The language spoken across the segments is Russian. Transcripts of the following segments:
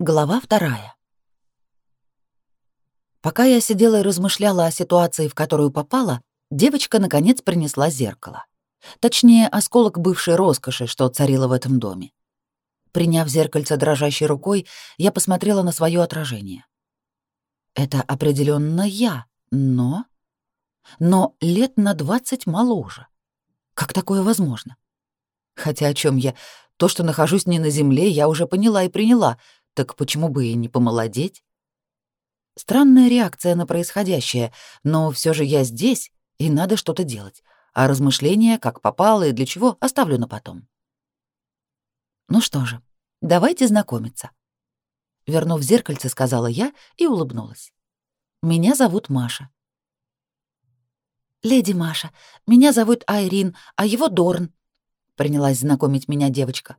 Глава вторая. Пока я сидела и размышляла о ситуации, в которую попала, девочка наконец принесла зеркало. Точнее, осколок бывшей роскоши, что царила в этом доме. Приняв зеркальце дрожащей рукой, я посмотрела на свое отражение. Это определенно я, но... Но лет на двадцать моложе. Как такое возможно? Хотя о чем я? То, что нахожусь не на земле, я уже поняла и приняла — так почему бы и не помолодеть? Странная реакция на происходящее, но все же я здесь, и надо что-то делать. А размышления, как попало и для чего, оставлю на потом. Ну что же, давайте знакомиться. Вернув зеркальце, сказала я и улыбнулась. Меня зовут Маша. «Леди Маша, меня зовут Айрин, а его Дорн», — принялась знакомить меня девочка.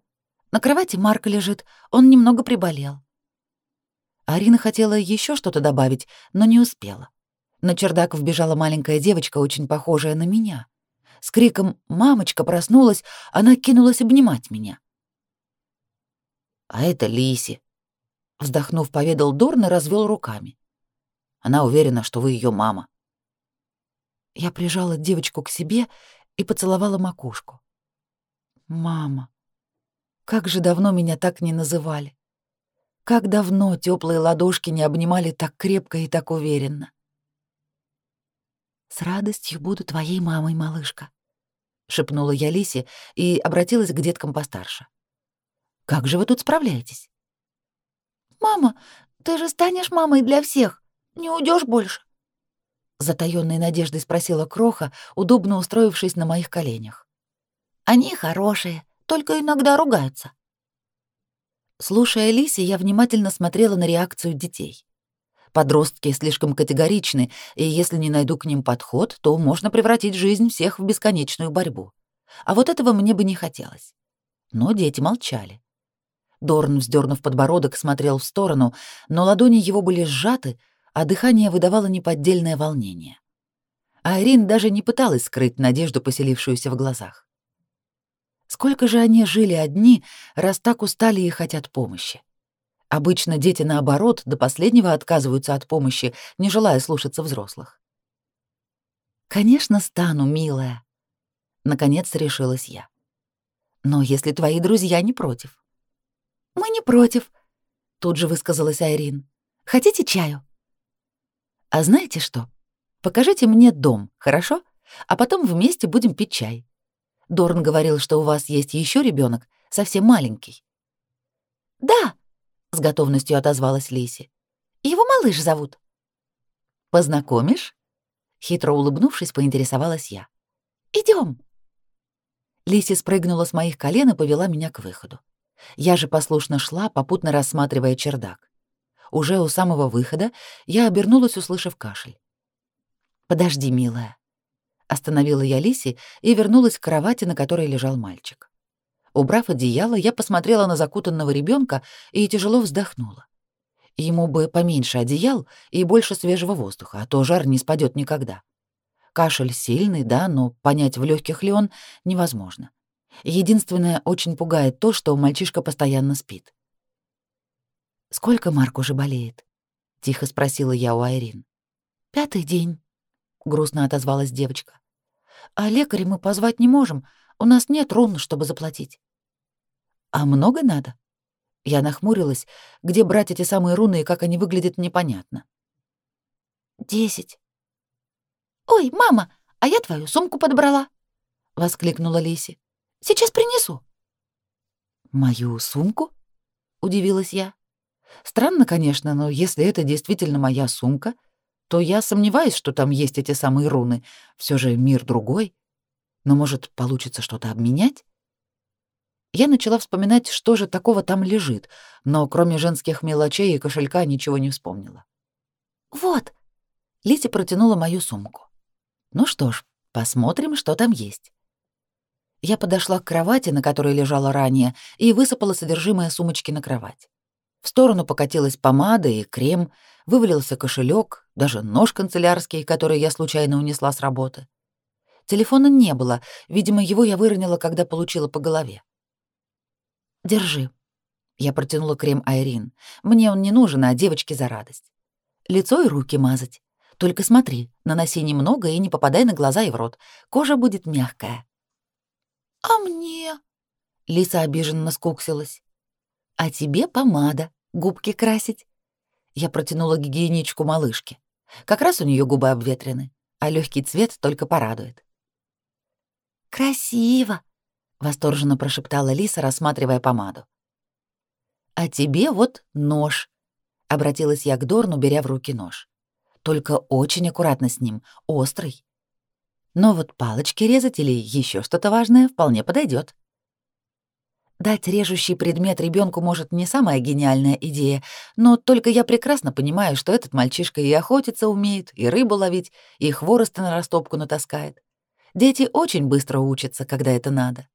На кровати Марк лежит, он немного приболел. Арина хотела еще что-то добавить, но не успела. На чердак вбежала маленькая девочка, очень похожая на меня. С криком «Мамочка!» проснулась, она кинулась обнимать меня. «А это Лиси», — вздохнув, поведал Дорн и развел руками. «Она уверена, что вы ее мама». Я прижала девочку к себе и поцеловала макушку. «Мама, как же давно меня так не называли. Как давно теплые ладошки не обнимали так крепко и так уверенно. «С радостью буду твоей мамой, малышка», — шепнула я Лисе и обратилась к деткам постарше. «Как же вы тут справляетесь?» «Мама, ты же станешь мамой для всех, не уйдешь больше», — затаённой надеждой спросила Кроха, удобно устроившись на моих коленях. «Они хорошие, только иногда ругаются. Слушая Лиси, я внимательно смотрела на реакцию детей. Подростки слишком категоричны, и если не найду к ним подход, то можно превратить жизнь всех в бесконечную борьбу. А вот этого мне бы не хотелось. Но дети молчали. Дорн, вздернув подбородок, смотрел в сторону, но ладони его были сжаты, а дыхание выдавало неподдельное волнение. Айрин даже не пыталась скрыть надежду, поселившуюся в глазах. Сколько же они жили одни, раз так устали и хотят помощи? Обычно дети, наоборот, до последнего отказываются от помощи, не желая слушаться взрослых. «Конечно, стану, милая», — наконец решилась я. «Но если твои друзья не против?» «Мы не против», — тут же высказалась Айрин. «Хотите чаю?» «А знаете что? Покажите мне дом, хорошо? А потом вместе будем пить чай. Дорн говорил, что у вас есть еще ребенок, совсем маленький. Да, с готовностью отозвалась Лиси. Его малыш зовут. Познакомишь? Хитро улыбнувшись, поинтересовалась я. Идем. Лиси спрыгнула с моих колен и повела меня к выходу. Я же послушно шла, попутно рассматривая чердак. Уже у самого выхода я обернулась, услышав кашель. «Подожди, милая», Остановила я Лиси и вернулась к кровати, на которой лежал мальчик. Убрав одеяло, я посмотрела на закутанного ребенка и тяжело вздохнула. Ему бы поменьше одеял и больше свежего воздуха, а то жар не спадет никогда. Кашель сильный, да, но понять, в легких ли он, невозможно. Единственное, очень пугает то, что мальчишка постоянно спит. «Сколько Марк уже болеет?» — тихо спросила я у Айрин. «Пятый день», грустно отозвалась девочка. А лекаря мы позвать не можем. У нас нет рун, чтобы заплатить. А много надо? Я нахмурилась. Где брать эти самые руны и как они выглядят, непонятно. Десять. Ой, мама, а я твою сумку подобрала, воскликнула Лиси. Сейчас принесу. Мою сумку? удивилась я. Странно, конечно, но если это действительно моя сумка, то я сомневаюсь, что там есть эти самые руны. Все же мир другой. Но, может, получится что-то обменять? Я начала вспоминать, что же такого там лежит, но кроме женских мелочей и кошелька ничего не вспомнила. «Вот!» — Лити протянула мою сумку. «Ну что ж, посмотрим, что там есть». Я подошла к кровати, на которой лежала ранее, и высыпала содержимое сумочки на кровать. В сторону покатилась помада и крем, вывалился кошелек, даже нож канцелярский, который я случайно унесла с работы. Телефона не было, видимо, его я выронила, когда получила по голове. «Держи». Я протянула крем Айрин. Мне он не нужен, а девочке за радость. Лицо и руки мазать. Только смотри, наноси немного и не попадай на глаза и в рот. Кожа будет мягкая. А мне? Лиса обиженно скуксилась. А тебе помада, губки красить. Я протянула гигиеничку малышке. Как раз у нее губы обветрены, а легкий цвет только порадует. Красиво, восторженно прошептала Лиса, рассматривая помаду. А тебе вот нож, обратилась я к Дорну, беря в руки нож. Только очень аккуратно с ним, острый. Но вот палочки резать или еще что-то важное вполне подойдет. Дать режущий предмет ребенку может не самая гениальная идея, но только я прекрасно понимаю, что этот мальчишка и охотиться умеет, и рыбу ловить, и хвороста на растопку натаскает. Дети очень быстро учатся, когда это надо.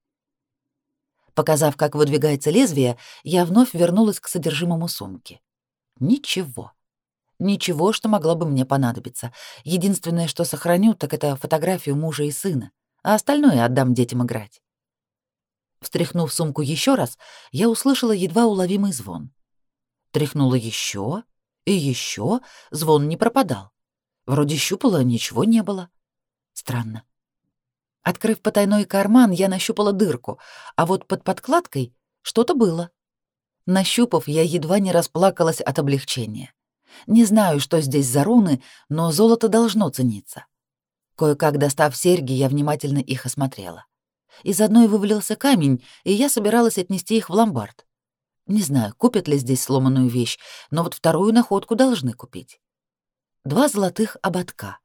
Показав, как выдвигается лезвие, я вновь вернулась к содержимому сумки. Ничего. Ничего, что могло бы мне понадобиться. Единственное, что сохраню, так это фотографию мужа и сына, а остальное отдам детям играть. Встряхнув сумку еще раз, я услышала едва уловимый звон. Тряхнула еще и еще, звон не пропадал. Вроде щупала, ничего не было. Странно. Открыв потайной карман, я нащупала дырку, а вот под подкладкой что-то было. Нащупав, я едва не расплакалась от облегчения. Не знаю, что здесь за руны, но золото должно цениться. Кое-как достав серьги, я внимательно их осмотрела. Из одной вывалился камень, и я собиралась отнести их в ломбард. Не знаю, купят ли здесь сломанную вещь, но вот вторую находку должны купить. Два золотых ободка.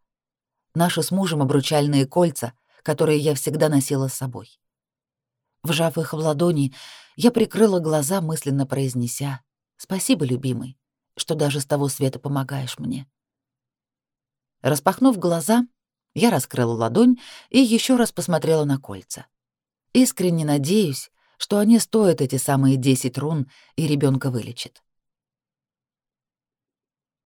Наши с мужем обручальные кольца, которые я всегда носила с собой. Вжав их в ладони, я прикрыла глаза, мысленно произнеся «Спасибо, любимый, что даже с того света помогаешь мне». Распахнув глаза, я раскрыла ладонь и еще раз посмотрела на кольца. Искренне надеюсь, что они стоят эти самые 10 рун и ребенка вылечат.